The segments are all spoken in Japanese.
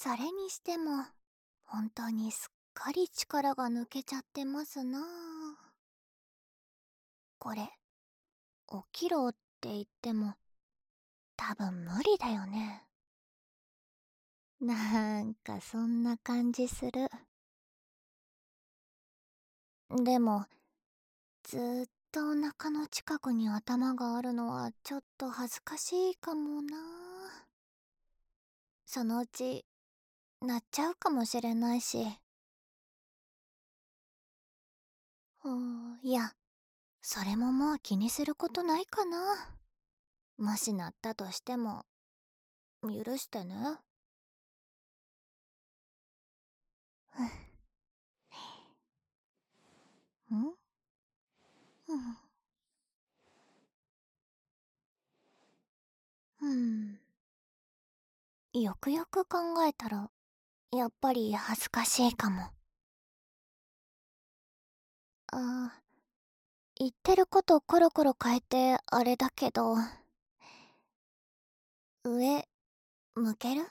それにしても本当にすっかり力が抜けちゃってますなこれ起きろって言っても多分無理だよね。なんかそんな感じする。でもずっとお腹の近くに頭があるのはちょっと恥ずかしいかもなそのうちなっちゃうかもしれないし。いやそれももう気にすることないかな。もしなったとしても許してね。うん。うん。よくよく考えたらやっぱり恥ずかしいかも。ああ言ってることコロコロ変えてあれだけど上向ける？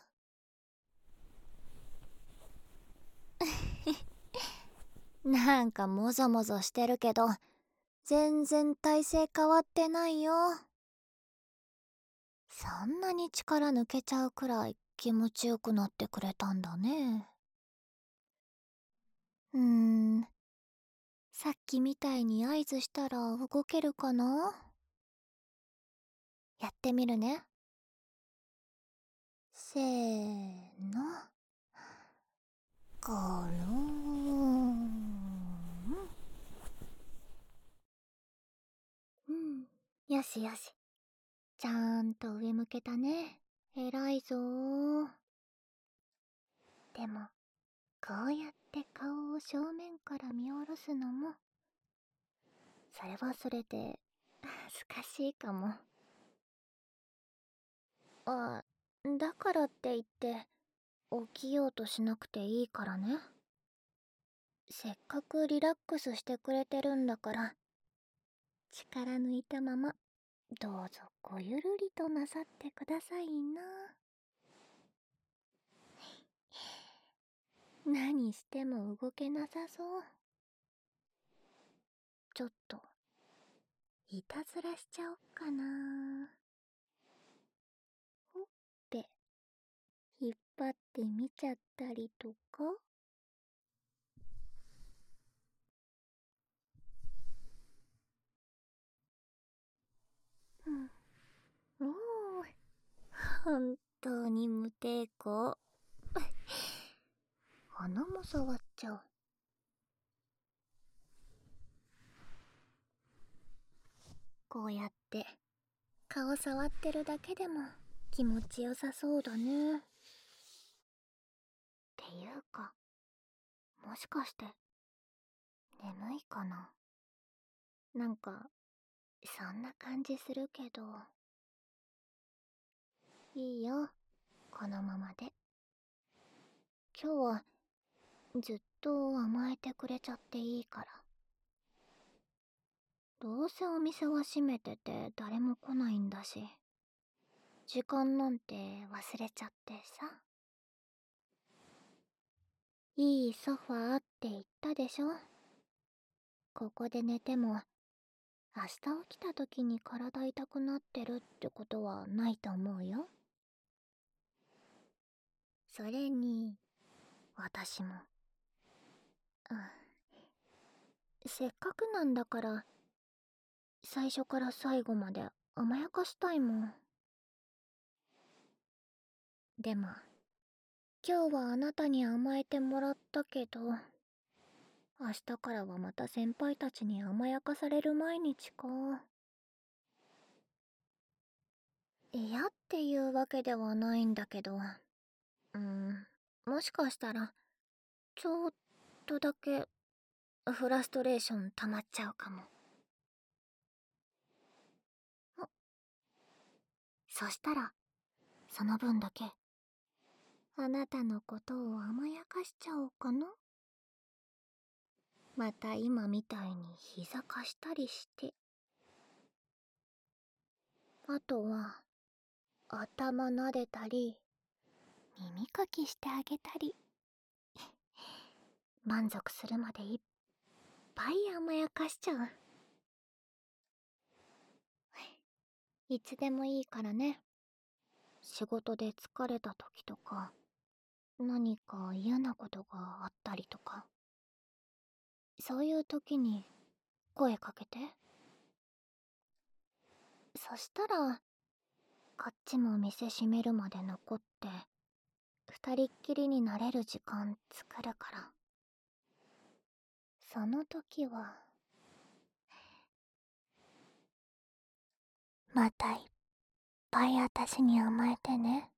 なんかもぞもぞしてるけど全然体勢変わってないよ。そんなに力抜けちゃうくらい気持ちよくなってくれたんだね。うーん。さっきみたいに合図したら動けるかな？やってみるね。せーの。ゴロン。うん。よしよし。ちゃんと上向けたね。偉いぞでもこうやって顔を正面から見下ろすのもそれはそれで恥ずかしいかも。あだからって言って起きようとしなくていいからね。せっかくリラックスしてくれてるんだから力抜いたままどうぞごゆるりとなさってくださいな。何しても動けなさそう。ちょっといたずらしちゃおっかな。ほっぺ引っ張ってみちゃったりとかうん、おお本当に無抵抗。鼻も触っちゃう。こうやって顔触ってるだけでも気持ちよさそうだね。っていうかもしかして眠いかな？なんかそんな感じするけど。いいよ。このままで。今日はずっと甘えてくれちゃっていいから。どうせお店は閉めてて誰も来ないんだし。時間なんて忘れちゃってさ。いいソファーって言ったでしょ？ここで寝ても明日起きた時に体痛くなってるってことはないと思うよ。それに私も。せっかくなんだから最初から最後まで甘やかしたいもん。でも今日はあなたに甘えてもらったけど明日からはまた先輩たちに甘やかされる毎日か。嫌っていうわけではないんだけど。うん。もしかしたらちょっとだけフラストレーション溜まっちゃうかも。そしたらその分だけあなたのことを甘やかしちゃおうかな。また今みたいに膝貸したりして。あとは頭撫でたり耳かきしてあげたり。満足するまでいっぱい甘やかしちゃう。いつでもいいからね。仕事で疲れた時とか何か嫌なことがあったりとか。そういう時に声かけて。そしたらこっちも店閉めるまで残って。二人っきりになれる時間作るから。その時はまたいっぱい私に甘えてね。